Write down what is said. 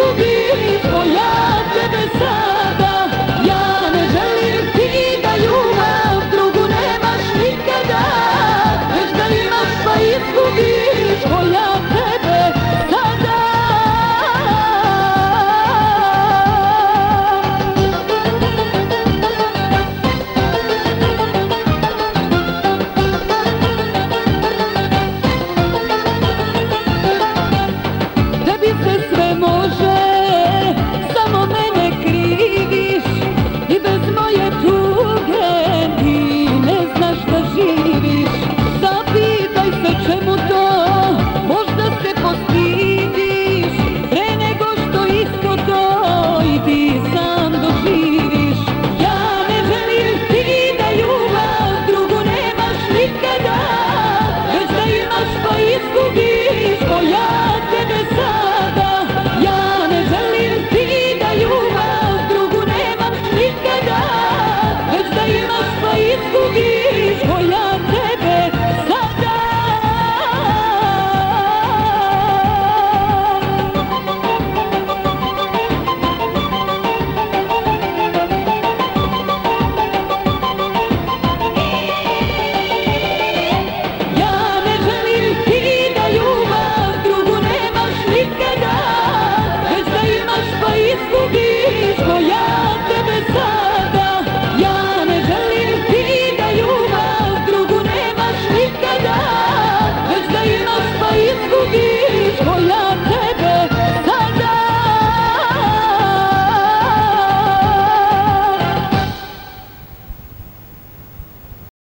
comigo. Lord. hold on